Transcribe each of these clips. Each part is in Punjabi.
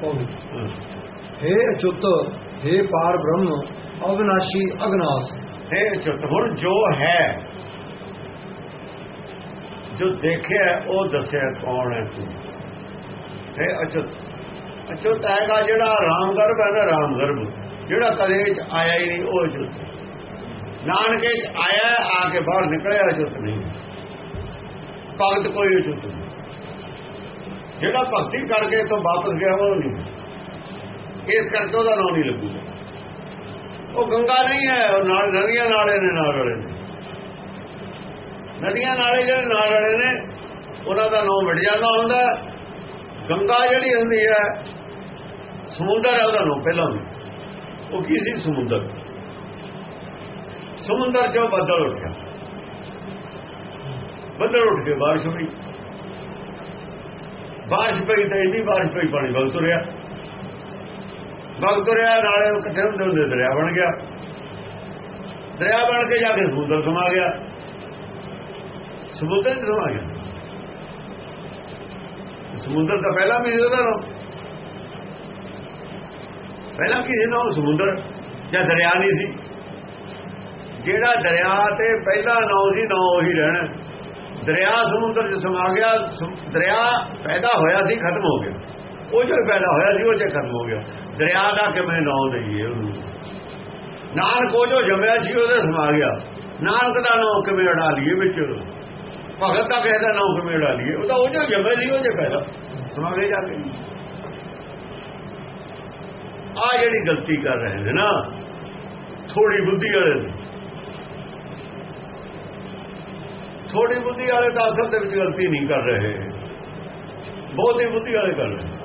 ਪੌੜੀ हे ਅਚੁੱਤ हे ਪਾਰ ਬ੍ਰਹਮ ਅਵਿਨਾਸ਼ੀ ਅਗਨਾਸ। ਇਹ ਚੁੱਤ ਹੁਣ ਜੋ ਹੈ ਜੋ ਦੇਖਿਆ ਉਹ ਦੱਸਿਆ ਕੌਣ ਹੈ ਤੂੰ। ਇਹ ਅਚੁੱਤ ਅਚੁੱਤ ਹੈਗਾ ਜਿਹੜਾ ਰਾਮ ਗਰਭ ਹੈ ਨਾ ਰਾਮ ਗਰਭ ਜਿਹੜਾ ਕਦੇ ਚ ਆਇਆ ਹੀ ਨਹੀਂ ਉਹ ਅਚੁੱਤ। ਨਾਨਕੇ ਆਇਆ ਆ ਕੇ ਬਾਹਰ ਨਿਕਲਿਆ ਅਚੁੱਤ ਨਹੀਂ। ਭਗਤ ਕੋਈ ਅਚੁੱਤ ਨਹੀਂ। ਜਿਹੜਾ ਭਗਤੀ ਕਰਕੇ ਤੋਂ ਵਾਪਸ ਗਿਆ ਉਹ ਨਹੀਂ। ਇਸ ਕਰਕੇ ਉਹਦਾ ਨਾਮ ਨਹੀਂ ਲੱਗੂਗਾ ਉਹ ਗੰਗਾ ਨਹੀਂ ਹੈ, ਉਹ ਨਾਲ ਨਦੀਆਂ ਨਾਲੇ ਨੇ, ਨਾਲ ਰਲੇ ਨੇ। ਨਦੀਆਂ ਨਾਲੇ ਜਿਹੜੇ ਨਾਲ ਰਲੇ ਨੇ, ਉਹਨਾਂ ਦਾ ਨਾਮ ਮਿਟ ਜਾਂਦਾ ਹੁੰਦਾ। ਗੰਗਾ ਜਿਹੜੀ ਹੁੰਦੀ ਹੈ, ਸਮੁੰਦਰ ਹੈ, ਉਹਦਾ ਨਾਮ ਪਹਿਲਾਂ ਉਹ ਕੀ ਸੀ? ਸਮੁੰਦਰ। ਸਮੁੰਦਰ ਚੋਂ ਬੱਦਲ ਉੱਠਿਆ। ਬੱਦਲ ਉੱਠ ਕੇ ਬਾਰਿਸ਼ ਹੋਈ। ਬਾਰਿਸ਼ ਪਈ ਤਾਂ ਇੰਨੀ ਬਾਰਿਸ਼ ਪਈ, ਪਾਣੀ ਵਗ ਤੁਰਿਆ। ਵਗ ਤੁਰਿਆ, ਨਾਲੇ ਉਹ ਕਿੱਥੇ ਹੁੰਦੇ ਹੁੰਦੇ ਦਰਿਆ ਬਣ ਗਿਆ। ਦਰਿਆ ਬਣ ਕੇ ਜਾ ਕੇ ਸਮੁੰਦਰ ਸਮਾ ਗਿਆ। ਸਮੁੰਦਰ ਚ ਸਮਾ ਗਿਆ? ਸਮੁੰਦਰ ਤਾਂ ਪਹਿਲਾਂ ਵੀ ਸੀ ਉਹਦਾ ਨਾਮ। ਪਹਿਲਾਂ ਕੀ ਸੀ ਨਾ ਉਹ ਸਮੁੰਦਰ, ਜਾਂ ਦਰਿਆ ਨਹੀਂ ਸੀ। ਜਿਹੜਾ ਦਰਿਆ ਤੇ ਪਹਿਲਾ ਨਾਮ ਸੀ, ਨਾਮ ਉਹੀ ਰਹਿਣਾ। ਦਰਿਆ ਸਮੁੰਦਰ ਚ ਸਮਾ ਗਿਆ ਦਰਿਆ ਪੈਦਾ ਹੋਇਆ ਸੀ, ਖਤਮ ਹੋ ਗਿਆ। ਉਹ ਜੋ ਪੈਦਾ ਹੋਇਆ ਸੀ, ਉਹ ਜੇ ਖਤਮ ਹੋ ਗਿਆ। ਦਰਿਆ ਦਾ ਕਿਵੇਂ ਨਾਮ ਦਈਏ ਉਹਨੂੰ? ਨਾਨਕ ਉਹ ਜੋ ਜੰਮਿਆ ਸੀ, ਉਹਦੇ ਸਮਾ ਗਿਆ। ਨਾਨਕ ਦਾ ਨਾਮ ਕਿਵੇਂ ਅੜਾ ਲਈਏ ਵਿੱਚ? ਭਗਤ ਦਾ ਕਿਸੇ ਦਾ ਨਾਮ ਕਿਵੇਂ ਅੜਾ ਲਈਏ? ਉਹ ਤਾਂ ਉਹ ਜੋ ਜੰਮਿਆ ਸੀ, ਉਹ ਜੇ ਪੈਦਾ। ਸਮਾ ਗਏ ਜਾ ਕੇ। ਆ ਜਿਹੜੀ ਗਲਤੀ ਕਰ ਰਹੇ ਨੇ ਨਾ ਥੋੜੀ ਬੁੱਧੀ ਵਾਲੇ ਥੋੜੀ ਬੁੱਧੀ ਵਾਲੇ ਤਾਂ ਅਸਲ ਦੇ ਵਿੱਚ ਗਲਤੀ ਨਹੀਂ ਕਰ ਰਹੇ। ਬਹੁਤੀ ਬੁੱਧੀ ਵਾਲੇ ਕਰ ਰਹੇ।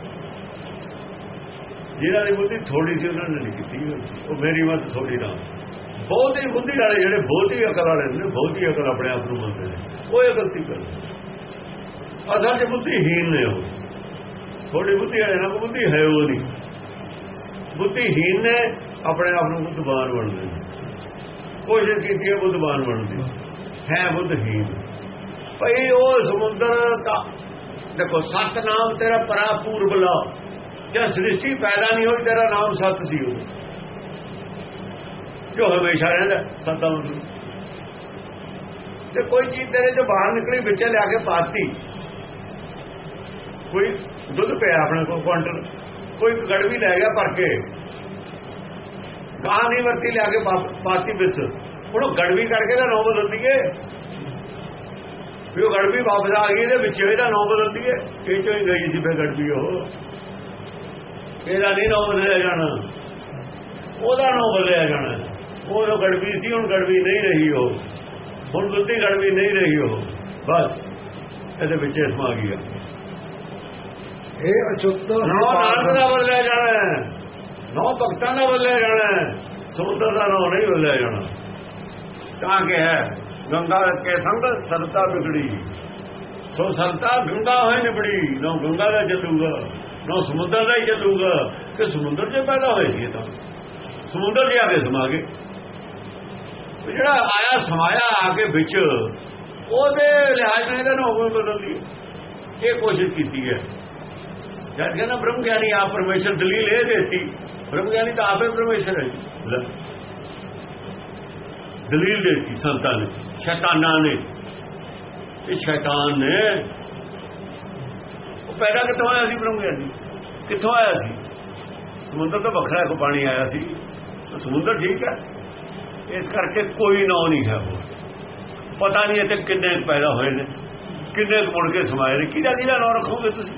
ਜਿਹਨਾਂ ਦੀ ਬੁੱਧੀ ਥੋੜੀ ਸੀ, ਉਹਨਾਂ ਨੇ ਨਹੀਂ ਕੀਤੀ। ਉਹ ਮੇਰੀ ਮਤ ਥੋੜੀ ਨਾ। ਬਹੁਤੀ ਬੁੱਧੀ ਵਾਲੇ ਜਿਹੜੇ ਬਹੁਤੀ ਅਕਲ ਵਾਲੇ ਨੇ ਬਹੁਤੀ ਅਕਲ ਆਪਣੇ ਆਪ ਨੂੰ ਮੰਨਦੇ ਨੇ। ਉਹ ਇਹ ਗਲਤੀ ਕਰਦੇ ਅਸਲ 'ਚ ਬੁੱਧੀਹੀਨ ਨੇ ਉਹ। ਥੋੜੀ ਬੁੱਧੀ ਵਾਲੇ ਨਾਲ ਬੁੱਧੀ ਹੈ ਉਹ ਨਹੀਂ। ਬੁੱਧੀਹੀਨ ਨੇ ਆਪਣੇ ਆਪ ਨੂੰ ਬੁੱਧਵਾਨ ਬਣਦੇ ਨੇ। ਕੋਸ਼ਿਸ਼ ਕੀਤੀ ਹੈ ਬੁੱਧਵਾਨ ਬਣਨ ਦੀ। ਹੈ ਬੁੱਧਹੀਨ। ਭਈ ਉਹ ਸਮੁੰਦਰ ਦਾ ਦੇਖੋ ਸਤ ਨਾਮ ਤੇਰਾ ਪਰਾ ਪੂਰਬ ਜਦ ਸ੍ਰਿਸ਼ਟੀ ਪੈਦਾ ਨਹੀਂ ਹੋਈ, ਤੇਰਾ ਨਾਮ ਸਤ ਸੀ ਉਹ। ਜੋ ਹਮੇਸ਼ਾ ਰਹਿੰਦਾ, ਸਤਾ ਤੇ ਕੋਈ ਚੀਜ਼ ਤੇਰੇ ਜੋ ਬਾਹਰ ਨਿਕਲੀ, ਵਿੱਚੇ ਲਿਆ ਕੇ ਪਾਤੀ। ਕੋਈ ਦੁੱਧ ਪਿਆ ਆਪਣੇ ਕੋਲ, ਕੁਆਂਟਲ। ਕੋਈ ਗੜਵੀ ਲੈ ਗਿਆ ਭਰ ਕੇ। ਗਾਂ ਨਹੀਂ ਵਰਤੀ ਲਿਆ ਕੇ ਪਾਤੀ ਵਿੱਚ। ਹੁਣ ਉਹ ਗੜਵੀ ਕਰਕੇ ਦਾ ਨਾਮ ਬਦਲ ਦਈਏ। ਵੀ ਉਹ ਗੜਵੀ ਵਾਪਸ ਆ ਗਈ ਇਹਦੇ ਵਿੱਚ ਇਹਦਾ ਨਾਮ ਬਦਲ ਦਈਏ। ਇਹ ਚੋਂ ਹੀ ਗਈ ਸੀ ਫੇ ਗੜਵੀ ਉਹ। ਇਹਦਾ ਨਹੀਂ ਨਾਮ ਬਦਲਿਆ ਜਾਣਾ। ਉਹਦਾ ਨਾਮ ਬਦਲਿਆ ਜਾਣਾ। ਉਹ ਗੜਵੀ ਸੀ ਹੁਣ ਗੜਵੀ ਨਹੀਂ ਰਹੀ ਉਹ। ਹੁਣ ਦੁੱਧੀ ਗੜਵੀ ਨਹੀਂ ਰਹੀ ਉਹ। ਬਸ ਇਹਦੇ ਵਿੱਚ ਸਮਾ ਗਿਆ ਇਹ ਅਚੁੱਤ ਨੌ ਨਾਨਕ ਦਾ ਬਦਲਿਆ ਜਾਣਾ ਨੌ ਭਗਤਾਂ ਦਾ ਬਦਲਿਆ ਜਾਣਾ ਸਮੁੰਦਰ ਦਾ ਨਾਮ ਨਹੀਂ ਬਦਲਿਆ ਜਾਣਾ। ਤਾਂ ਕਿ ਗੰਗਾ ਕੇ ਸੰਗ ਸਰਤਾ ਵਿਗੜੀ। ਸੋ ਸਰਤਾ ਗੰਗਾ ਹੋਏ ਨਿਬੜੀ, ਨਾ ਗੰਗਾ ਦਾ ਚੱਲੂਗਾ ਨਾ ਸਮੁੰਦਰ ਦਾ ਹੀ ਚੱਲੂਗਾ ਕਿ ਸਮੁੰਦਰ ਜੇ ਪੈਦਾ ਹੋਏ ਸੀ ਤਾਂ। ਸਮੁੰਦਰ ਦੇ ਆ ਕੇ ਸਮਾ ਜਿਹੜਾ ਆਇਆ ਸਮਾਇਆ ਆ ਕੇ ਵਿੱਚ, ਉਹਦੇ ਲਿਹਾਜ਼ ਨਾਲ ਇਹਦਾ ਨਾਮ ਬਦਲਦੀ ਇਹ ਕੋਸ਼ਿਸ਼ ਕੀਤੀ ਹੈ। ਜਦ ਕਹਿੰਦਾ ਬ੍ਰਹਮ ਗਿਆਨੀ ਆ ਪਰਮੇਸ਼ਰ ਦਲੀਲ ਇਹ ਦੇਤੀ। ਬ੍ਰਹਮ ਗਿਆਨੀ ਤਾਂ ਆਪੇ ਪਰਮੇਸ਼ਰ ਹੈ ਦਲੀਲ ਦੇਤੀ, ਸੰਤਾਂ ਨੇ, ਸ਼ੈਤਾਨਾਂ ਨੇ। ਇਹ ਸ਼ੈਤਾਨ ਨੇ, ਉਹ ਪੈਦਾ ਕਿੱਥੋਂ ਆਇਆ ਸੀ ਬ੍ਰਹਮ ਗਿਆਨੀ ਕਿੱਥੋਂ ਆਇਆ ਸੀ? ਸਮੁੰਦਰ ਤੋਂ ਵੱਖਰਾ ਕੋ ਪਾਣੀ ਆਇਆ ਸੀ। ਸਮੁੰਦਰ ਠੀਕ ਹੈ। ਇਸ ਕਰਕੇ ਕੋਈ ਨਾਂ ਨਹੀਂ ਹੈ ਉਹ ਪਤਾ ਨਹੀਂ ਇੱਥੇ ਕਿੰਨੇ ਪੈਦਾ ਹੋਏ ਨੇ, ਕਿੰਨੇ ਮੁੜ ਕੇ ਸਮਾਏ ਨੇ। ਕਿਹਦਾ ਕਿਹਦਾ ਨਾਂ ਰੱਖੋਗੇ ਤੁਸੀਂ?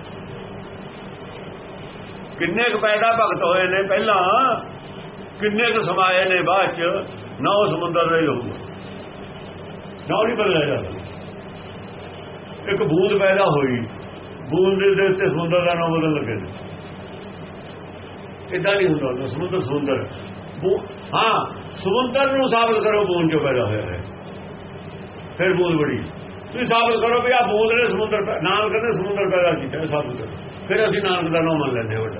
ਕਿੰਨੇ ਕੁ ਪੈਦਾ ਭਗਤ ਹੋਏ ਨੇ ਪਹਿਲਾਂ, ਕਿੰਨੇ ਕੁ ਸਮਾਏ ਨੇ ਬਾਅਦ ਚ? ਨਾ ਉਹ ਸਮੁੰਦਰ ਦਾ ਹੀ ਹੋਊਗਾ। ਨਾ ਨਹੀਂ ਬਦਲਿਆ ਜਾ ਸਕਦਾ। ਇੱਕ ਬੂੰਦ ਪੈਦਾ ਹੋਈ। ਬੂੰਦ ਦੇ ਉੱਤੇ ਸਮੁੰਦਰ ਦਾ ਨਾਮ ਬਦਲ ਲੱਗੇ ਨੇ। ਇਦਾਂ ਨਹੀਂ ਹੁੰਦਾ ਸਮੁੰਦਰ ਸਮੁੰਦਰ ਹਾਂ। ਸਮੁੰਦਰ ਨੂੰ ਸਾਬਤ ਕਰੋ ਬੂੰਦ ਚੋਂ ਪੈਦਾ ਹੋਇਆ ਹੈ। ਫਿਰ ਬੂੰਦ ਬੜੀ ਤੁਸੀਂ ਸਾਬਤ ਕਰੋ ਵੀ ਆ ਬੂੰਦ ਨੇ ਸਮੁੰਦਰ ਨਾਨਕ ਨੇ ਸਮੁੰਦਰ ਪੈਦਾ ਕੀਤਾ ਸਾਬਤ ਕਰੋ। ਫਿਰ ਅਸੀਂ ਨਾਨਕ ਦਾ ਨਾਮ ਮੰਨ ਲੈਂਦੇ ਵੱਡਾ।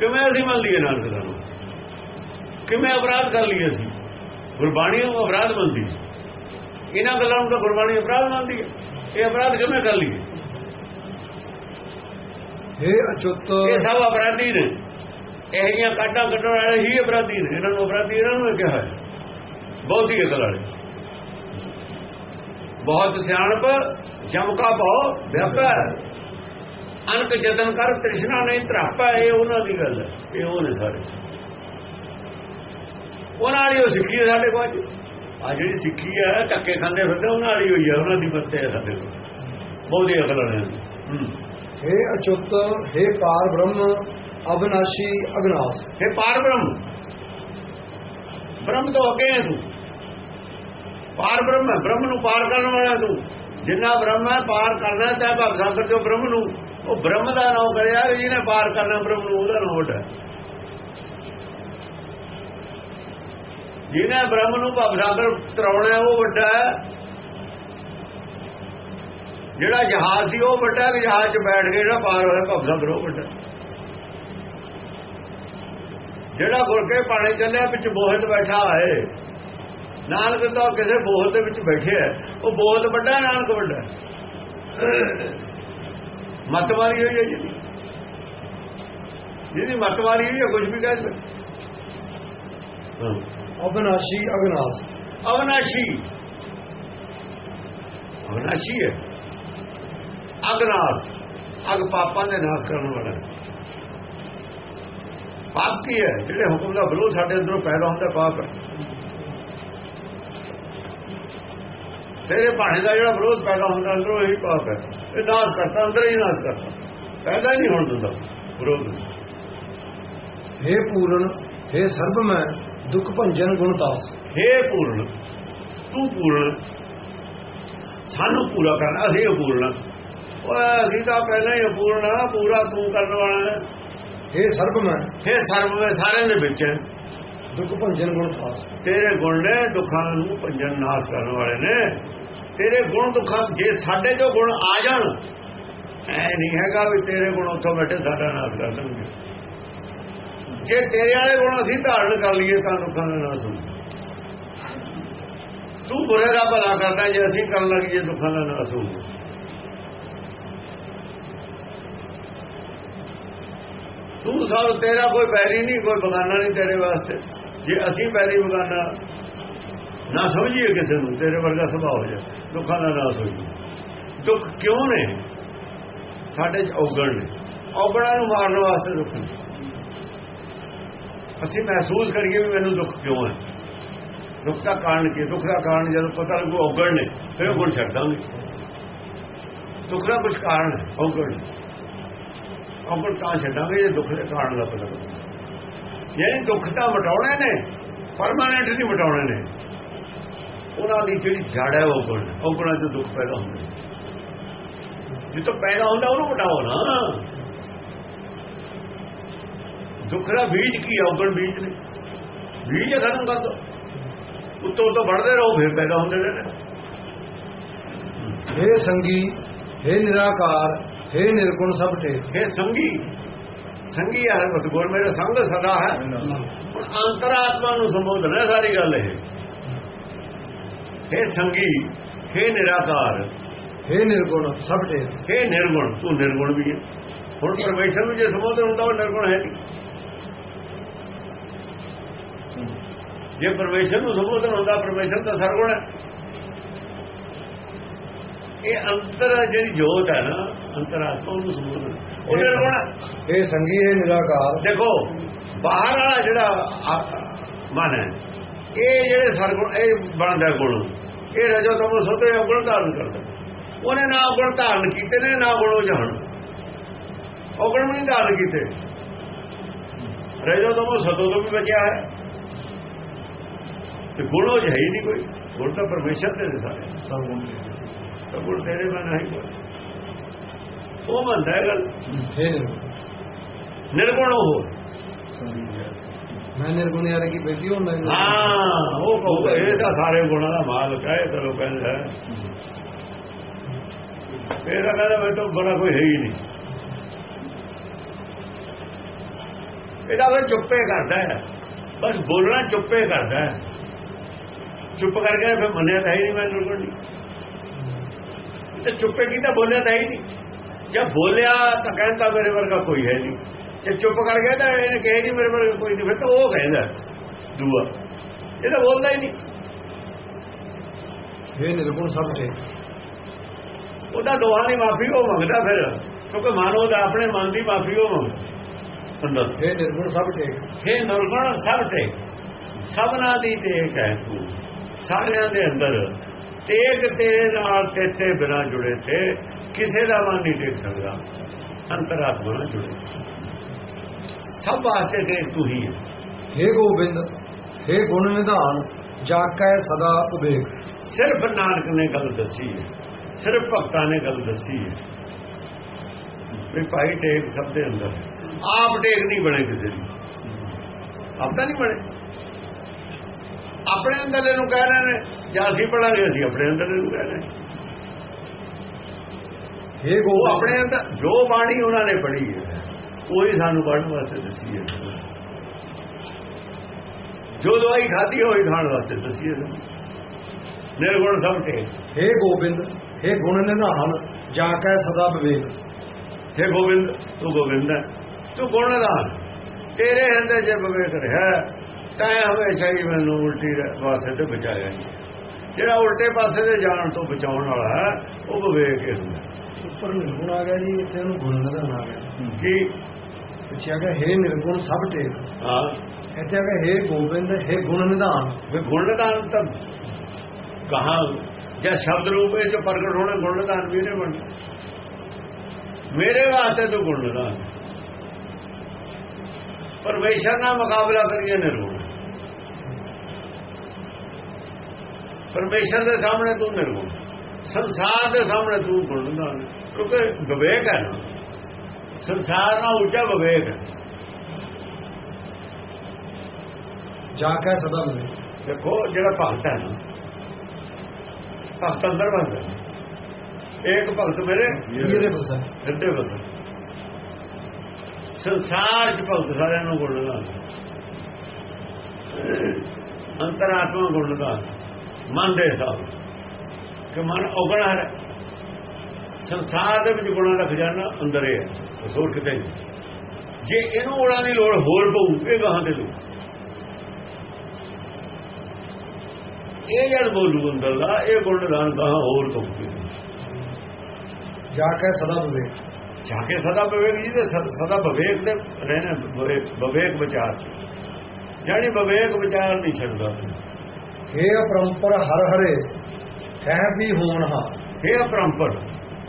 ਕਿਵੇਂ ਅਸੀਂ ਮੰਨ ਲਈਏ ਨਾਨਕ ਦਾ ਨਾਮ? ਕਿਵੇਂ ਅਪਰਾਧ ਕਰ ਲਈਏ ਸੀ ਗੁਰਬਾਣੀ ਨੂੰ ਅਪਰਾਧ ਮੰਨਦੀ ਇਹਨਾਂ ਗੱਲਾਂ ਨੂੰ ਤਾਂ ਗੁਰਬਾਣੀ ਅਪਰਾਧ ਮੰਨਦੀ ਹੈ। ਇਹ ਅਪਰਾਧ ਕਿਵੇਂ ਕਰ ਲਈਏ? ਇਹ ਅਚੁੱਤ ਇਹ ਸਭ ਅਪਰਾਧੀ ਨੇ। ਇਹ ਜੀਆਂ ਕਾਟਾਂ ਕੱਢਣ ਵਾਲੇ ਹੀ ਅਪਰਾਧੀ ਨੇ। ਇਹਨਾਂ ਨੂੰ ਅਪਰਾਧੀ ਇਹਨਾਂ ਨੂੰ ਕਿਹਾ ਹੈ। ਬਹੁਤ ਹੀ ਗੱਲ ਵਾਲੇ। ਬਹੁਤ ਸਿਆਣਪ ਜਮਕਾ ਬਹੁ ਵਿਆਪਾ ਅਨਕ ਜਤਨ ਕਰ ਤ੍ਰਿਸ਼ਨਾ ਨਹੀਂ ਤਰਾਪਾ ਇਹ ਉਹਨਾਂ ਦੀ ਗੱਲ ਹੈ। ਇਹ ਉਹਨੇ ਸਾਰੇ। ਉਹਨਾਂ ਵਾਲੀ ਉਹ ਸਿੱਖੀ ਹੈ ਸਾਡੇ ਕੋਲ ਆ ਜਿਹੜੀ ਸਿੱਖੀ ਹੈ ਧੱਕੇ ਖਾਂਦੇ ਫਿਰਦੇ ਉਹਨਾਂ ਵਾਲੀ ਹੋਈ ਹੈ ਉਹਨਾਂ ਦੀ ਬੱਤੇ ਸਾਡੇ ਕੋਲ। ਬਹੁਤੀ ਅਕਲ ਨੇ। ਹੇ। ਅਚੁੱਤ ਹੇ ਪਾਰ ਬ੍ਰਹਮ ਅਬਨਾਸ਼ੀ ਅਗਨਾਸ। ਹੇ ਪਾਰ ਬ੍ਰਹਮ। ਬ੍ਰਹਮ ਤੋਂ ਅੱਗੇ ਹੈ ਤੂੰ। ਪਾਰ ਬ੍ਰਹਮ ਹੈ ਬ੍ਰਹਮ ਨੂੰ ਪਾਰ ਕਰਨ ਵਾਲਾ ਤੂੰ। ਜਿੰਨਾ ਬ੍ਰਹਮ ਹੈ ਪਾਰ ਕਰਨਾ ਭਗਤ ਭਗਤਾਂ ਤੋਂ ਬ੍ਰਹਮ ਨੂੰ। ਉਹ ਬ੍ਰਹਮ ਦਾ ਨਾਮ ਕਰਿਆ ਜਿਹਨੇ ਪਾਰ ਕਰਨਾ ਬ੍ਰਹਮ ਨੂੰ ਉਹਦਾ ਨਾਮ ਹੈ। ਜਿਹਨੇ ਬ੍ਰਹਮ ਨੂੰ ਭਗਤ ਸਾਗਰ ਤਰਾਉਣਾ ਉਹ ਵੱਡਾ ਹੈ। ਜਿਹੜਾ ਜਹਾਜ਼ ਸੀ, ਉਹ ਵੱਡਾ ਕਿ ਜਹਾਜ਼ 'ਚ ਬੈਠ ਕੇ ਜਿਹੜਾ ਪਾਰ ਹੋਇਆ ਭਗਤ ਸਾਗਰ, ਉਹ ਵੱਡਾ ਜਿਹੜਾ ਗੁਰ ਕੇ ਪਾਣੀ ਚੱਲਿਆ, ਵਿੱਚ ਬੋਹਤ ਬੈਠਾ ਹੈ ਨਾਨਕ ਤਾਂ ਕਿਸੇ ਬੋਹਤ ਦੇ ਵਿੱਚ ਬੈਠਿਆ ਹੈ। ਉਹ ਬੋਹਤ ਵੱਡਾ, ਨਾਨਕ ਵੱਡਾ ਮਤ ਹੋਈ ਹੈ ਜਿਹਦੀ। ਜਿਹਦੀ ਮਤ ਹੋਈ ਹੈ ਕੁਝ ਵੀ ਕਹਿ ਸਕਦੇ। ਅਵਨਾਸ਼ੀ ਅਗਨਾਸ। ਅਵਨਾਸ਼ੀ। ਅਵਨਾਸ਼ੀ ਹੈ। ਅਗਨਾਸ। ਅਗ ਪਾਪਾਂ ਦੇ ਨਾਸ ਕਰਨ ਵਾਲਾ ਪਾਪ ਕੀ ਹੈ? ਜਿਹੜੇ ਹੁਕਮ ਦਾ ਵਿਰੋਧ ਸਾਡੇ ਅੰਦਰੋਂ ਪੈਦਾ ਹੁੰਦਾ ਪਾਪ ਹੈ। ਤੇਰੇ ਭਾਣੇ ਦਾ ਜਿਹੜਾ ਵਿਰੋਧ ਪੈਦਾ ਹੁੰਦਾ ਅੰਦਰੋਂ ਹੀ ਪਾਪ ਹੈ। ਇਹ ਨਾਸ ਕਰਦਾ ਅੰਦਰ ਹੀ ਨਾਸ ਕਰਦਾ ਪੈਦਾ ਨਹੀਂ ਹੋਣ ਦਿੰਦਾ ਵਿਰੋਧ। ਹੈ ਪੂਰਨ ਹੈ ਸਰਬਮੈ में दुख भंजन गुणतास ਹੇ ਪੂਰਨ ਤੂੰ ਪੂਰਨ ਸਾਨੂੰ ਪੂਰਾ ਕਰਨਾ ਅਸੀਂ ਅਪੂਰਨ ਓਏ ਅਸੀਂ ਤਾਂ ਪਹਿਲਾਂ ਹੀ ਅਪੂਰਨ ਆ ਪੂਰਾ ਤੂੰ ਕਰਨ ਵਾਲਾ ਹੈ हे सर्व में ਹੇ ਸਰਬ ਵਿੱਚ ਸਾਰਿਆਂ ਦੇ ਵਿੱਚ ਹੈ। दुख भंजन गुणतास ਤੇਰੇ ਗੁਣ ਨੇ ਦੁੱਖਾਂ ਨੂੰ ਭੰਜਨ ਨਾਸ਼ ਕਰਨ ਵਾਲੇ ਨੇ ਤੇਰੇ ਗੁਣ ਦੁੱਖਾਂ ਜੇ ਸਾਡੇ ਜੋ ਗੁਣ ਆ ਜਾਣ ਐ ਨਹੀਂ ਹੈਗਾ ਵੀ ਤੇਰੇ ਗੁਣ ਉੱਥੋਂ ਬੈਠੇ ਸਾਡਾ ਨਾਸ਼ ਕਰ ਦੇਣਗੇ ਜੇ ਤੇਰੇ ਵਾਲੇ ਗੁਣ ਅਸੀਂ ਧਾਰਨ ਕਰ ਲਈਏ ਤਾਂ ਦੁੱਖਾਂ ਦਾ ਨਾਸ਼ ਹੋਊ ਤੂੰ ਬੁਰੇ ਦਾ ਭਲਾ ਕਰਦਾ ਜੇ ਅਸੀਂ ਕਰਨ ਲੱਗੀਏ ਦੁੱਖਾਂ ਦਾ ਨਾਸ਼ ਹੋਊ ਤੂੰ ਸਭ ਤੇਰਾ ਕੋਈ ਬੈਰੀ ਨਹੀਂ, ਕੋਈ ਬਗਾਨਾ ਨਹੀਂ ਤੇਰੇ ਵਾਸਤੇ। ਜੇ ਅਸੀਂ ਬੈਰੀ ਬਗਾਨਾ ਨਾ ਸਮਝੀਏ ਕਿਸੇ ਨੂੰ, ਤੇਰੇ ਵਰਗਾ ਸੁਭਾਅ ਹੋ ਜਾਏ, ਦੁੱਖਾਂ ਦਾ ਨਾਸ ਹੋ ਜਾਏ ਦੁੱਖ ਕਿਉਂ ਨੇ? ਸਾਡੇ ਚ ਔਗਣ ਨੇ। ਔਗਣਾਂ ਨੂੰ ਮਾਰਨ ਵਾਸਤੇ ਦੁੱਖ ਨੇ। ਅਸੀਂ ਮਹਿਸੂਸ ਕਰੀਏ ਵੀ ਮੈਨੂੰ ਦੁੱਖ ਕਿਉਂ ਹੈ? ਦੁੱਖ ਦਾ ਕਾਰਨ ਕੀ ਦੁੱਖ ਦਾ ਕਾਰਨ ਜਦੋਂ ਪਤਾ ਲੱਗੂ ਔਗਣ ਨੇ ਫਿਰ ਉਹ ਗੁਣ ਛੱਡ ਦਾਂਗੇ। ਦੁੱਖ ਦਾ ਕੁਝ ਕਾਰਨ ਹੈ ਔਗਣ ਔਗਣ ਤਾਂ ਛੱਡਾਂਗੇ ਜੇ ਦੁੱਖ ਦੇ ਕਾਰਨ ਦਾ ਪਤਾ ਲੱਗੂ। ਯਾਨੀ ਦੁੱਖ ਤਾਂ ਮਟਾਉਣੇ ਨੇ ਪਰਮਾਨੈਂਟ ਨਹੀਂ ਮਟਾਉਣੇ ਨੇ। ਉਹਨਾਂ ਦੀ ਜਿਹੜੀ ਜੜ ਹੈ, ਉਹ ਗੁਣ ਔਗਣਾਂ ਤੋਂ ਦੁੱਖ ਪੈਦਾ ਹੁੰਦਾ ਜਿੱਥੋਂ ਪੈਦਾ ਹੁੰਦਾ, ਉਹਨੂੰ ਮਟਾਓ ਨਾ। ਦੁੱਖ ਦਾ ਬੀਜ ਕੀ ਹੈ ਔਗਣ ਬੀਜ ਨੇ ਬੀਜ ਖਤਮ ਕਰ ਦੋ ਉੱਤੋਂ ਉੱਤੋਂ ਵੱਧਦੇ ਰਹੋ ਫਿਰ ਪੈਦਾ ਹੁੰਦੇ ਨੇ हे संगी हे निराकार हे निर्गुण सब थे ਇਹ ਸੰਗੀ ਸੰਗੀ ਹੈ ਬਸ ਗੁਰ ਮੇਰੇ ਸੰਗ ਸਦਾ ਹੈ ਹੁਣ ਅੰਤਰਾਤਮਾ ਨੂੰ ਸੰਬੋਧਨ ਹੈ ਸਾਰੀ ਗੱਲ ਇਹ ਇਹ ਸੰਗੀ ਹੈ ਨਿਰਾਕਾਰ हे निर्गुण सब थे ਇਹ ਨਿਰਗੁਣ ਤੂੰ ਨਿਰਗੁਣ ਵੀ ਹੈ ਹੁਣ ਪਰਮੇਸ਼ਰ ਨੂੰ ਜੇ ਸੰਬੋਧਨ ਹੁੰਦਾ ਉਹ ਨਿਰਗੁਣ ਹੈ ਨਹੀਂ ਜੇ ਪਰਮੇਸ਼ਰ ਨੂੰ ਸੰਬੋਧਨ ਹੁੰਦਾ ਪਰਮੇਸ਼ਰ ਤਾਂ ਸਰਗੁਣ ਹੈ। ਇਹ ਅੰਤਰ ਜਿਹੜੀ ਜੋਤ ਹੈ ਨਾ ਅੰਤਰਾਤਮਾ ਨੂੰ ਸੰਬੋਧਨ ਉਹ ਨਿਰਗੁਣ ਇਹ ਸੰਗੀ ਹੈ ਨਿਰਾਕਾਰ। ਦੇਖੋ ਬਾਹਰ ਵਾਲਾ ਜਿਹੜਾ ਮਨ ਹੈ ਇਹ ਜਿਹੜੇ ਸਰਗੁਣ ਇਹ ਬਣਦਾ ਗੁਣ। ਇਹ ਰਜੋ ਤਮੋ ਸੁਤੇ ਗੁਣ ਧਾਰਨ ਕਰਦਾ। ਉਹਨੇ ਨਾ ਗੁਣ ਧਾਰਨ ਕੀਤੇ ਨੇ ਨਾ ਗੁਣੋ ਜਾਣ ਉਹ ਗੁਣ ਨਹੀਂ ਧਾਰਨ ਕੀਤੇ। ਰਜੋ ਤਮੋ ਸਤੋ ਤੋਂ ਵੀ ਬਚਿਆ ਹੈ। ਤੇ ਗੁਣ ਉਹ ਹੈ ਹੀ ਨਹੀਂ ਕੋਈ। ਗੁਣ ਤਾਂ ਪਰਮੇਸ਼ਰ ਦੇ ਸਾਰੇ। ਸਭ ਗੁਣ ਤਾਂ ਗੁਣ ਤੇਰੇ ਮੈਂ ਨਹੀਂ ਕੋਈ। ਉਹ ਮੰਨਦਾ ਹੈ ਗੱਲ। ਨਿਰਗੁਣ ਉਹ। ਮੈਂ ਨਿਰਗੁਣ ਯਾਰ ਕੀ ਬੇਟੀ ਹੁੰਦਾ ਹਾਂ ਉਹ ਕਹੂ ਇਹ ਤਾਂ ਸਾਰੇ ਗੁਣਾਂ ਦਾ ਮਾਲਕ ਹੈ ਕਰੋ ਕਹਿੰਦਾ ਇਹਦਾ ਕਹਿੰਦਾ ਮੈਂ ਤਾਂ ਬੜਾ ਕੋਈ ਹੈ ਹੀ ਨਹੀਂ। ਇਹਦਾ ਵੀ ਚੁੱਪੇ ਕਰਦਾ ਹੈ। ਬਸ ਬੋਲਣਾ ਚੁੱਪੇ ਕਰਦਾ ਹੈ। ਚੁੱਪ ਕਰਕੇ ਫਿਰ ਮੰਨਿਆ ਤਾਂ ਹੀ ਨਹੀਂ ਮੈਂ ਨਿਰਗੁਣ ਨਹੀਂ ਤੇ ਚੁੱਪੇ ਕੀਤਾ ਬੋਲਿਆ ਤਾਂ ਹੀ ਨਹੀਂ। ਜੇ ਬੋਲਿਆ ਤਾਂ ਕਹਿੰਦਾ ਮੇਰੇ ਵਰਗਾ ਕੋਈ ਹੈ ਨਹੀਂ। ਜੇ ਚੁੱਪ ਕਰ ਗਿਆ ਤਾਂ ਇਹਨੇ ਕਹੇ ਨਹੀਂ ਮੇਰੇ ਵਰਗਾ ਕੋਈ ਨਹੀਂ। ਫਿਰ ਤਾਂ ਉਹ ਕਹਿੰਦਾ ਦੂਆ। ਇਹ ਤਾਂ ਬੋਲਦਾ ਹੀ ਨਹੀਂ। ਇਹ ਨਿਰਗੁਣ ਸਭ ਤੇ ਉਹਦਾ ਦੋਹਾਂ ਦੀ ਮਾਫੀ ਉਹ ਮੰਗਦਾ ਫਿਰ ਕਿਉਂਕਿ ਮਨ ਉਹਦਾ ਆਪਣੇ ਮਨ ਦੀ ਮਾਫੀ ਉਹ ਮੰਗਦਾ। ਅੰਦਰ। ਇਹ ਨਿਰਗੁਣ ਸਭ ਤੇ हे ਨਿਰਗੁਣ ਸਭ ਤੇ ਸਭਨਾ ਦੀ ਟੇਕ ਹੈ ਤੂੰ। ਸਾਰਿਆਂ ਦੇ ਅੰਦਰ ਟੇਕ ਤੇਰੇ ਨਾਲ ਤੇਤੇ ਬਿਨਾ ਜੁੜੇ ਤੇ ਕਿਸੇ ਦਾ ਮਨ ਨਹੀਂ ਟੇਕ ਸਕਦਾ। ਅੰਤਰਾਤਮਾ ਨਾਲ ਜੁੜੇ। ਸਭ ਵਾਸਤੇ ਟੇਕ ਤੂੰ ਹੀ ਹੈ। हे ਗੋਬਿੰਦ हे ਗੁਣ ਨਿਧਾਨ ਜਾਕੈ ਸਦਾ ਉਵੇਖ ਸਿਰਫ ਨਾਨਕ ਨੇ ਗੱਲ ਦੱਸੀ ਹੈ। ਸਿਰਫ ਭਗਤਾਂ ਨੇ ਗੱਲ ਦੱਸੀ ਹੈ। ਵੀ ਭਾਈ ਟੇਕ ਸਭ ਦੇ ਅੰਦਰ। ਆਪ ਟੇਕ ਨਹੀਂ ਬਣੇ ਕਿਸੇ ਦੀ। ਆਪ ਤਾਂ ਨਹੀਂ ਬਣੇ। ਆਪਣੇ ਅੰਦਰ ਨੂੰ ਕਹਿ ਰਹੇ ਨੇ ਜਾਂ ਅਸੀਂ ਪੜਾਂਗੇ ਅਸੀਂ ਆਪਣੇ ਅੰਦਰ ਨੂੰ ਕਹਿ ਰਹੇ ਹਾਂ। हे ਉਹ ਗੋਬਿੰਦ ਆਪਣੇ ਅੰਦਰ ਜੋ ਬਾਣੀ ਉਹਨਾਂ ਨੇ ਪੜ੍ਹੀ ਹੈ ਉਹੀ ਸਾਨੂੰ ਪੜ੍ਹਨ ਵਾਸਤੇ ਦੱਸੀ ਹੈ ਜੋ ਦਵਾਈ ਖਾਧੀ ਹੋਈ ਖਾਣ ਵਾਸਤੇ ਦੱਸੀ ਹੈ ਨਿਰਗੁਣ ਸਭ ਟੇਕ हे ਗੋਬਿੰਦ हे ਗੁਣ ਨਿਧਾਨ ਜਾਕੈ ਸਦਾ ਵਿਵੇਕ हे ਗੋਬਿੰਦ ਤੂੰ ਗੋਬਿੰਦ ਹੈ ਤੂੰ ਗੁਣਦਾਨ ਤੇਰੇ ਅੰਦਰ ਜੇ ਵਿਵੇਕ ਰਿਹਾ ਤੈਂ ਹਮੇਸ਼ਾ ਹੀ ਮੈਨੂੰ ਉਲਟੀ ਪਾਸੇ ਤੇ ਬਚਾਇਆ ਜਿਹੜਾ ਉਲਟੇ ਪਾਸੇ ਤੇ ਜਾਣ ਤੋਂ ਬਚਾਉਣ ਵਾਲਾ ਉਹ ਵਿਵੇਕ ਹੈ ਉੱਪਰ ਨਿਰਗੁਣ ਆ ਗਿਆ ਜੀ ਇੱਥੇ ਉਹਨੂੰ ਗੁਣ ਦਾ ਆ ਗਿਆ। ਕੀ ਪੁੱਛਿਆ ਗਿਆ ਹੇ ਨਿਰਗੁਣ ਸਭ ਟੇਕ। ਹਾਂ। ਇੱਥੇ ਆ ਗਿਆ ਹੇ ਗੋਬਿੰਦ ਹੇ ਗੁਣ ਨਿਧਾਨ ਵੀ ਗੁਣ ਨਿਧਾਨ ਤਾਂ ਕਹਾ ਜਾਂ ਸ਼ਬਦ ਰੂਪ ਵਿੱਚ ਪ੍ਰਗਟ ਹੋਣਾ ਗੁਣ ਨਿਧਾਨ ਵੀ ਨੇ ਬਣ ਮੇਰੇ ਵਾਸਤੇ ਤਾਂ ਗੁਣ ਨਿਧਾਨ ਪਰਮੇਸ਼ਰ ਨਾਲ ਮੁਕਾਬਲਾ ਕਰੀਏ ਨਿਰਗੁਣ। ਪਰਮੇਸ਼ਰ ਦੇ ਸਾਹਮਣੇ ਤੂੰ ਨਿਰਗੁਣ ਸੰਸਾਰ ਦੇ ਸਾਹਮਣੇ ਤੂੰ ਗੁਣਦਾਨ ਕਿਉਂਕਿ ਵਿਵੇਕ ਹੈ ਨਾ। ਸੰਸਾਰ ਨਾਲ ਉੱਚਾ ਵਿਵੇਕ ਹੈ। ਜਾਕੈ ਸਦਾ ਵਿਵੇਕ ਦੇਖੋ ਜਿਹੜਾ ਭਗਤ ਹੈ ਨਾ ਭਗਤ ਅੰਦਰ ਵਸਦਾ। ਇੱਕ ਭਗਤ ਮੇਰੇ ਇਹਦੇ ਬਸਾ ਹਿਰਦੇ ਵਸਦਾ ਸੰਸਾਰ ਚ ਭਗਤ ਸਾਰਿਆਂ ਨੂੰ ਗੁਣ ਲਗਾ ਅੰਤਰਾਤਮਾ ਗੁਣ ਲਗਾ ਮਨ ਦੇ ਹਿਸਾਬ ਕਿ ਮਨ ਔਗਣ ਹੈ। ਸੰਸਾਰ ਦੇ ਵਿੱਚ ਗੁਣਾਂ ਦਾ ਖਜ਼ਾਨਾ ਅੰਦਰ ਹੀ। ਹੋਰ ਕਿਤੇ ਨਹੀਂ। ਜੇ ਇਹਨੂੰ ਗੁਣਾਂ ਦੀ ਲੋੜ ਹੋਰ ਪਊ ਇਹ ਗਾਹਾਂ ਤੇ ਲੂ ਇਹ ਜਦ ਬੋਲੂ ਅੰਦਰ ਦਾ ਇਹ ਗੁਣਦਾਨ ਕਹਾ ਹੋਰ ਤੋਂ ਕਿਸੇ ਜਾਕੈ ਸਦਾ ਵਿਵੇਕ। ਜਾ ਕੇ ਸਦਾ ਵਿਵੇਕ ਜੀ ਦੇ ਸ- ਸਦਾ ਵਿਵੇਕ ਦੇ ਰਹਿਣਾ ਵਿਵੇਕ ਵਿਚਾਰ ਚ। ਜਾਨੀ ਵਿਵੇਕ ਵਿਚਾਰ ਨਹੀਂ ਛੱਡਦਾ। हे ਅਪਰੰਪਰ ਹਰ ਹਰੇ ਹੈ ਵੀ ਹੋਣ ਹਾ। ਇਹ ਅਪਰੰਪਰ।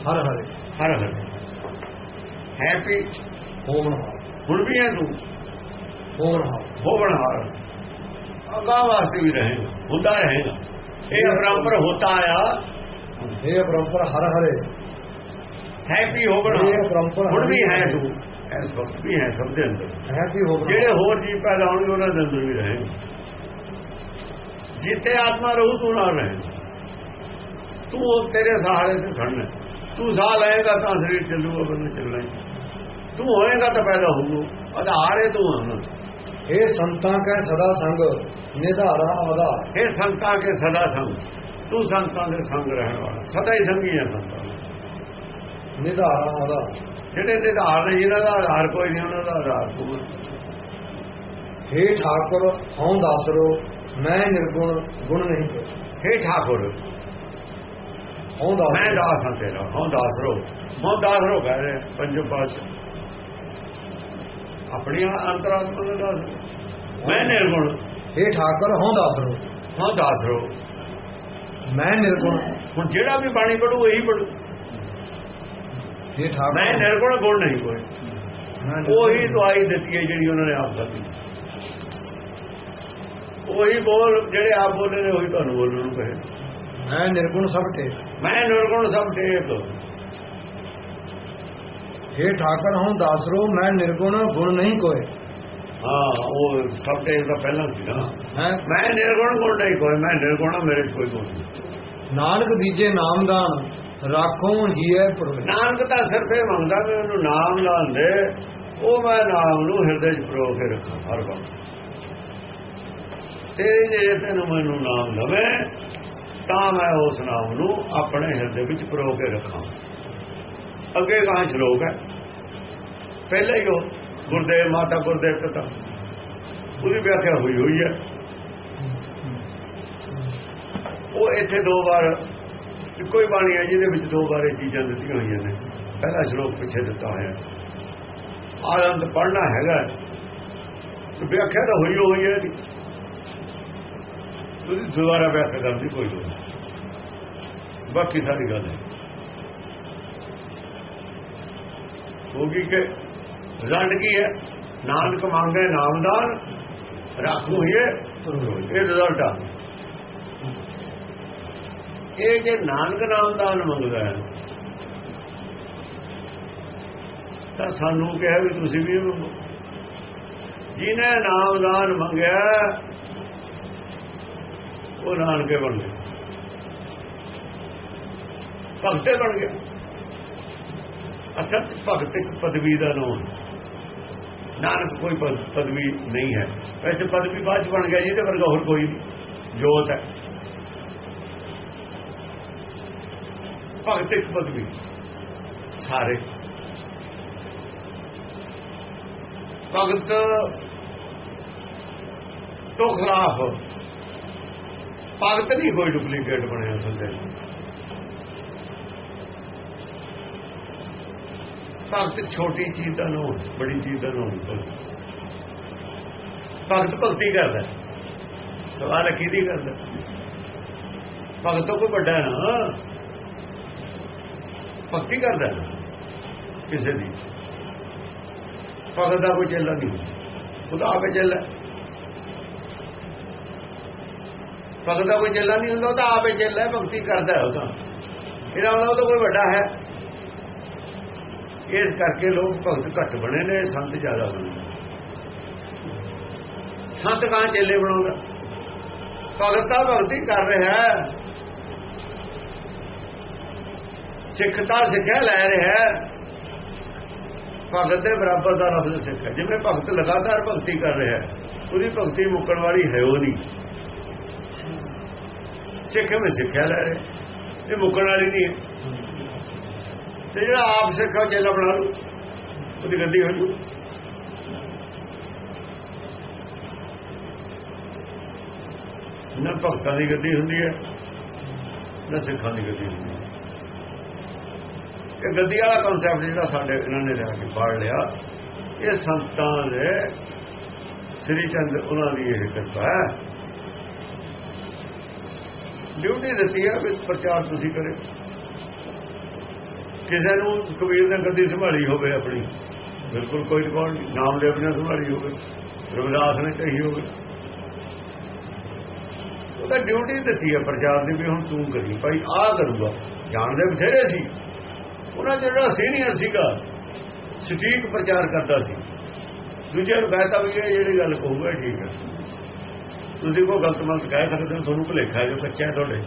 ਹਰ ਹਰੇ। ਹਰ ਹਰ। ਹੈਪੀ ਹੋਣ ਹਾ। ਹੁਣ ਵੀ ਹੈ ਤੂੰ। ਹੋਣ ਹਾ। ਹੋਵਣ ਹਾਰ। ਅਗਾ ਵਾਸਤੇ ਵੀ ਰਹੇਗਾ ਹੁੰਦਾ ਰਹੇਗਾ ਇਹ ਅਪਰੰਪਰ ਹੋਤਾ ਆਇਆ हे ਅਪਰੰਪਰ ਹਰ ਹਰੇ। ਹੈਪੀ ਹੋਵਣ ਹੁਣ ਵੀ ਹੈ ਤੂੰ। ਇਸ ਵਕਤ ਵੀ ਹੈ ਸਭ ਦੇ ਅੰਦਰ। ਹੈ ਵੀ ਹੋਣ ਜਿਹੜੇ ਹੋਰ ਜੀਵ ਪੈਦਾ ਹੋਣਗੇ ਉਹਨਾਂ ਦੇ ਅੰਦਰ ਵੀ ਰਹੇ ਜਿੱਥੇ ਆਤਮਾ ਰਹੂ ਤੂੰ ਨਾਲ ਰਹੇ ਤੂੰ ਉਹ ਤੇਰੇ ਸਹਾਰੇ ਤੇ ਖੜਨਾ ਤੂੰ ਸਾਹ ਲਏਗਾ ਤਾਂ ਸਰੀਰ ਚੱਲੂਗਾ ਬੰਦੇ ਚੱਲਣਾ। ਤੂੰ ਹੋਏਗਾ ਤਾਂ ਪੈਦਾ ਹੋਊਗਾ। ਆਧਾਰ ਹੈ ਤੂੰ ਹਨ हे ਸੰਤਾਂ ਕੈ ਸਦਾ ਸੰਗ ਨਿਧਾਰਾ ਆਧਾਰ। ਇਹ ਸੰਤਾਂ ਕੇ ਸਦਾ ਸੰਗ। ਤੂੰ ਸੰਤਾਂ ਦੇ ਸੰਗ ਰਹਿਣ ਵਾਲਾ। ਸਦਾ ਹੀ ਸੰਗੀ ਹੈ ਸੰਤਾਂ। ਦਾ। ਨਿਧਾਰਾ ਆਧਾਰ। ਜਿਹੜੇ ਨਿਧਾਰ ਨੇ ਜਿਹਨਾਂ ਦਾ ਆਧਾਰ ਕੋਈ ਨਹੀਂ ਉਹਨਾਂ ਦਾ ਆਧਾਰ ਤੂੰ ਹੈ। ਠਾਕੁਰ ਹਉ ਦਾਸਰੋ ਮੈਂ ਨਿਰਗੁਣ ਗੁਣ ਨਹੀਂ ਹੇ। ਠਾਕੁਰ ਹਉ ਮੈਂ ਦਾਸ ਦਾਸ ਹਾਂ ਤੇਰਾ ਹਾਂ ਦਾਸ ਰੋ ਹਾਂ ਦਾਸ ਰੋ ਕਹਿ ਰਹੇ ਪੰਜੋ ਪਾਸ ਆਪਣੀ ਅੰਤਰਾਤਮਾ ਦਾ ਦਾਸ। ਮੈਂ ਨਿਰਗੁਣ। हे ਠਾਕੁਰ ਹਉ ਦਾਸਰੋ ਹਾਂ ਦਾਸ ਰੋ ਮੈਂ ਨਿਰਗੁਣ। ਹੁਣ ਜਿਹੜਾ ਵੀ ਬਾਣੀ ਪੜੂ ਇਹੀ ਪੜੂ। हे ਠਾਕੁਰ। ਮੈਂ ਨਿਰਗੁਣ ਗੁਣ ਨਹੀਂ ਕੋਈ। ਉਹੀ ਦਵਾਈ ਦਿੱਤੀ ਹੈ ਜਿਹੜੀ ਉਹਨਾਂ ਨੇ ਆਪ ਦਿੱਤੀ। ਉਹੀ ਬੋਲ ਜਿਹੜੇ ਆਪ ਬੋਲੇ ਨੇ ਉਹੀ ਤੁਹਾਨੂੰ ਬੋਲਣ ਨੂੰ ਕਹੇ। ਮੈਂ ਨਿਰਗੁਣ ਸਭ ਤੇ ਮੈਂ ਨਿਰਗੁਣ ਸਭ ਟੇਕ हे ਠਾਕੁਰ ਹਉ ਦਾਸਰੋ ਮੈਂ ਨਿਰਗੁਣ ਗੁਣ ਨਹੀਂ ਕੋਈ ਹਾਂ ਉਹ ਸਭ ਟੇਕ ਦਾ ਪਹਿਲਾਂ ਸੀ ਨਾ। ਹੈ? ਮੈਂ ਨਿਰਗੁਣ ਗੁਣ ਨਹੀਂ ਕੋਈ ਮੈਂ ਨਿਰਗੁਣ ਹਾਂ, ਮੇਰੇ ਕੋਈ ਗੁਣ ਨਹੀਂ। ਨਾਨਕ ਦੀਜੇ ਨਾਮਦਾਨ ਰਾਖੋ ਹੀਏ ਪੁਰਖ ਨਾਨਕ ਤਾਂ ਸਿਰਫ ਇਹ ਮੰਗਦਾ ਵੀ ਉਹਨੂੰ ਨਾਮ ਲਾਉਂਦੇ ਉਹ ਮੈਂ ਨਾਮ ਨੂੰ ਹਿਰਦੇ 'ਚ ਪਰੋ ਕੇ ਰੱਖਾਂ ਹਰ ਵਕਤ। ਤੇ ਜੇ ਤੈਨੂੰ ਮੈਨੂੰ ਨਾਮ ਲਵੇ, ਤਾਂ ਮੈਂ ਉਸ ਨਾਮ ਨੂੰ ਆਪਣੇ ਹਿਰਦੇ ਵਿੱਚ ਪਰੋ ਕੇ ਰੱਖਾਂ। ਅੱਗੇ ਕਹਾਂ ਸ਼ਲੋਕ ਹੈ? ਪਹਿਲੇ ਹੀ ਉਹ ਗੁਰਦੇਵ, ਮਾਤਾ ਗੁਰਦੇਵ ਪਿਤਾ। ਉਹਦੀ ਵਿਆਖਿਆ ਹੋਈ ਹੋਈ ਹੈ। ਉਹ ਇੱਥੇ ਦੋ ਵਾਰ, ਇੱਕੋ ਹੀ ਬਾਣੀ ਹੈ ਜਿਹਦੇ ਵਿੱਚ ਦੋ ਵਾਰ ਇਹ ਚੀਜ਼ਾਂ ਦਿੱਤੀਆਂ ਹੋਈਆਂ ਨੇ। ਪਹਿਲਾ ਸ਼ਲੋਕ ਪਿੱਛੇ ਦਿੱਤਾ ਹੋਇਆ। ਆਨੰਦ ਪੜਨਾ ਹੈਗਾ। ਵਿਆਖਿਆ ਤਾਂ ਹੋਈ ਹੋਈ ਹੈ ਤੁਸੀਂ ਦੁਬਾਰਾ ਵਿਆਖਿਆ ਕਰਨ ਦੀ ਕੋਈ ਲੋੜ ਨਹੀਂ। ਬਾਕੀ ਸਾਰੀ ਗੱਲ ਹੈ। ਹੋਗੀ ਕਿ ਰਿਜ਼ਲਟ ਕੀ ਹੈ? ਨਾਨਕ ਮੰਗੇ ਨਾਮਦਾਨ, ਰੱਖੂ ਇਹ ਇਹ ਰਿਜ਼ਲਟ ਆ। ਇਹ ਜੇ ਨਾਨਕ ਨਾਮਦਾਨ ਮੰਗਦਾ ਹੈ, ਤਾਂ ਸਾਨੂੰ ਕਿਹਾ ਵੀ ਤੁਸੀਂ ਵੀ ਮੰਗੋ। ਜਿਹਨੇ ਨਾਮਦਾਨ ਮੰਗਿਆ ਉਹ ਨਾਨਕੇ ਬਣ ਗਿਆ ਭਗਤੇ ਬਣ ਗਿਆ ਅਸਲ ਭਗਤ ਇੱਕ ਪਦਵੀ ਦਾ ਨਾਮ ਨਾਨਕ ਕੋਈ ਪਦਵੀ ਨਹੀਂ ਹੈ। ਵੈਸੇ ਪਦਵੀ ਬਾਅਦ ਬਣ ਗਿਆ ਜਿਹਦੇ ਵਰਗਾ ਹੋਰ ਕੋਈ ਜੋਤ ਹੈ। ਭਗਤ ਇੱਕ ਪਦਵੀ। ਸਾਰੇ। ਭਗਤ ਤੋਂ ਖਿਲਾਫ ਭਗਤ ਨਹੀਂ ਕੋਈ ਡੁਪਲੀਕੇਟ ਬਣਿਆ ਸੰਦੇ ਭਗਤ ਛੋਟੀ ਚੀਜ਼ ਦਾ ਨੋ ਬੜੀ ਚੀਜ਼ ਦਾ ਨੋ ਭਗਤ ਭਗਤੀ ਕਰਦਾ ਸਵਾਲ ਕਿਹਦੀ ਕਰਦਾ ਭਗਤ ਤੋਂ ਕੋਈ ਵੱਡਾ ਨਾ। ਭਗਤੀ ਕਰਦਾ ਕਿਸੇ ਦੀ। ਭਗਤ ਦਾ ਕੋਈ ਚੇਲਾ ਨਹੀਂ। ਉਹਦਾ ਆਪੇ ਚੱਲਦਾ ਭਗਤ ਦਾ ਕੋਈ ਚੇਲਾ ਨਹੀਂ ਹੁੰਦਾ, ਉਹ ਤਾਂ ਆਪੇ ਚੇਲਾ ਭਗਤੀ ਕਰਦਾ ਉਹ ਤਾਂ। ਇਹਦਾ ਉਹ ਤਾਂ ਕੋਈ ਵੱਡਾ ਹੈ। ਇਸ ਕਰਕੇ ਲੋਕ ਭਗਤ ਘੱਟ ਬਣੇ ਨੇ, ਸੰਤ ਜ਼ਿਆਦਾ ਬਣੇ ਸੰਤ ਕਾਂ ਚੱਲੇ ਬਣਾਉਂਦਾ? ਭਗਤ ਤਾਂ ਭਗਤੀ ਕਰ ਰਿਹਾ ਹੈ। ਸਿੱਖਤਾ ਸਿੱਖਿਆ ਲੈ ਰਿਹਾ ਭਗਤ ਦੇ ਬਰਾਬਰ ਦਾ ਲਫ਼ਜ਼ ਸਿੱਖ ਜਿਵੇਂ ਭਗਤ ਲਗਾਤਾਰ ਭਗਤੀ ਕਰ ਰਿਹਾ ਹੈ, ਉਹਦੀ ਭਗਤੀ ਮੁੱਕਣ ਵਾਲੀ ਹੈ ਉਹ ਨਹੀਂ। ਸਿੱਖ ਵਿੱਚ ਸਿੱਖਿਆ ਲੈ ਰਹੇ। ਇਹ ਮੁੱਕਣ ਵਾਲੀ ਨਹੀਂ ਹੈ। ਤੇ ਜਿਹੜਾ ਆਪ ਸਿੱਖਾ ਚੇਲਾ ਬਣਾ ਲੂ ਉਹਦੀ ਗੱਦੀ ਹੋ ਜੂ। ਨਾ ਭਗਤਾਂ ਦੀ ਗੱਦੀ ਹੁੰਦੀ ਹੈ, ਨਾ ਸਿੱਖਾਂ ਦੀ ਗੱਦੀ ਹੁੰਦੀ ਹੈ। ਇਹ ਗੱਦੀ ਵਾਲਾ ਕਨਸੈਪਟ ਜਿਹੜਾ ਸਾਡੇ ਇਹਨਾਂ ਨੇ ਲਿਆ ਕੇ ਪੜ ਲਿਆ, ਇਹ ਸੰਤਾਂ ਦੇ ਸ੍ਰੀ ਚੰਦ, ਉਹਨਾਂ ਦੀ ਇਹ ਕਿਰਪਾ ਹੈ। ਡਿਊਟੀ ਦਿੱਤੀ ਹੈ ਵੀ ਪ੍ਰਚਾਰ ਤੁਸੀਂ ਕਰੇ। ਕਿਸੇ ਨੂੰ ਕਬੀਰ ਨੇ ਗੱਦੀ ਸੰਭਾਲੀ ਹੋਵੇ ਆਪਣੀ, ਬਿਲਕੁਲ ਕੋਈ ਰਿਕਾਰਡ ਨਹੀਂ ਨਾਮਦੇਵ ਨੇ ਸੰਭਾਲੀ ਹੋਵੇ, ਰਵਿਦਾਸ ਨੇ ਕਹੀ ਹੋਵੇ। ਉਹਦਾ ਡਿਊਟੀ ਦਿੱਤੀ ਹੈ ਪ੍ਰਚਾਰ ਦੀ ਵੀ ਹੁਣ ਤੂੰ ਕਰੀ, ਭਾਈ ਆਹ ਕਰੂਗਾ, ਜਾਣਦੇ ਬਥੇਰੇ ਸੀ। ਉਹਨਾਂ ਜਿਹੜਾ ਸੀਨੀਅਰ ਸੀਗਾ, ਸਟੀਕ ਪ੍ਰਚਾਰ ਕਰਦਾ ਸੀ। ਦੂਜੇ ਨੂੰ ਕਹਤਾ ਵੀ ਇਹ ਜਿਹੜੀ ਗੱਲ ਕਹੂਗਾ, ਠੀਕ ਹੈ ਤੁਸੀਂ ਕੋਈ ਗਲਤ ਮਤ ਕਹਿ ਸਕਦੇ ਹੋ, ਤੁਹਾਨੂੰ ਭੁਲੇਖਾ ਜੋ ਕੱਚਾ ਤੁਹਾਡੇ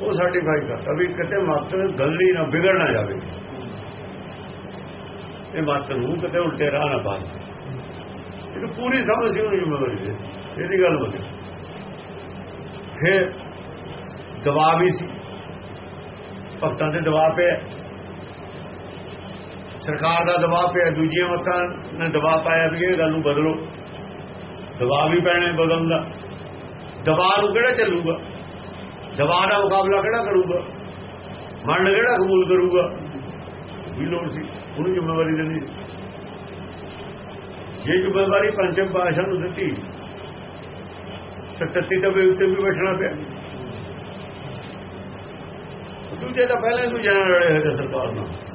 ਉਹ ਸਰਟੀਫਾਈ ਕਰਤਾ ਵੀ ਕਿਤੇ ਮਤ ਗਲੜੀ ਨਾ ਵਿਗੜ ਨਾ ਜਾਵੇ। ਇਹ ਮਤ ਨੂੰ ਕਿਤੇ ਉਲਟੇ ਰਾਹ ਨਾ ਪਾ ਇਹਨੂੰ ਪੂਰੀ ਸਮਝ ਸੀ ਉਹਨੂੰ ਜ਼ਿੰਮੇਵਾਰੀ ਹੈ ਇਹਦੀ ਗੱਲ ਬੋਲੀ ਫਿਰ ਦਬਾਅ ਵੀ ਸੀ। ਭਗਤਾਂ ਦੇ ਦਬਾਅ ਪਿਆ ਸਰਕਾਰ ਦਾ ਦਬਾਅ ਪਿਆ ਦੂਜੀਆਂ ਮਤਾਂ ਨੇ ਦਬਾਅ ਪਾਇਆ ਵੀ ਇਹ ਗੱਲ ਨੂੰ ਬਦਲੋ। ਦਬਾਅ ਵੀ ਪੈਣਾ ਬਦਲਣ ਦਾ। ਦਬਾਅ ਨੂੰ ਕਿਹੜਾ ਚੱਲੂਗਾ? ਦਬਾਅ ਦਾ ਮੁਕਾਬਲਾ ਕਿਹੜਾ ਕਰੂਗਾ? ਮਨ ਕਿਹੜਾ ਕਬੂਲ ਕਰੂਗਾ? ਵੀ ਲੋੜ ਸੀ? ਉਹਨੂੰ ਜ਼ਿੰਮੇਵਾਰੀ ਦੇਣੀ ਜੇ ਜ਼ਿੰਮੇਵਾਰੀ ਪੰਚਮ ਪਾਸ਼ਾ ਨੂੰ ਦਿੱਤੀ ਸੱਤੀ ਤਵੇ ਉੱਤੇ ਵੀ ਬੈਠਣਾ ਪਿਆ। ਦੂਜੇ ਤਾਂ ਪਹਿਲਾਂ ਹੀ ਦੂਜੇ ਨਾਲ ਲੜੇ ਹੋਏ ਸਰਕਾਰ ਨਾਲ।